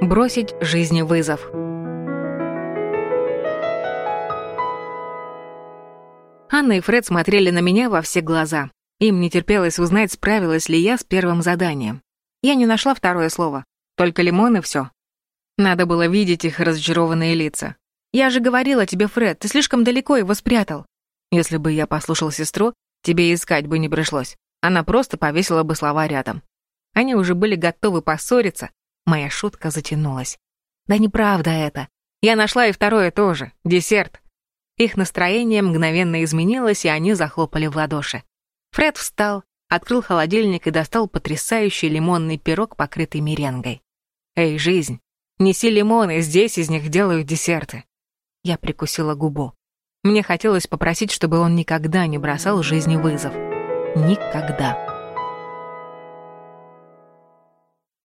Бросить жизни вызов. Анна и Фред смотрели на меня во все глаза. Им не терпелось узнать, справилась ли я с первым заданием. Я не нашла второе слово. Только лимон и все. Надо было видеть их разочарованные лица. «Я же говорила тебе, Фред, ты слишком далеко его спрятал». Если бы я послушал сестру, тебе искать бы не пришлось. Она просто повесила бы слова рядом. Они уже были готовы поссориться. Моя шутка затянулась. Да неправда это. Я нашла и второе тоже. Десерт. Их настроение мгновенно изменилось, и они захлопали в ладоши. Фред встал, открыл холодильник и достал потрясающий лимонный пирог, покрытый меренгой. «Эй, жизнь, неси лимоны, здесь из них делают десерты». Я прикусила губу. Мне хотелось попросить, чтобы он никогда не бросал жизни вызов. Никогда.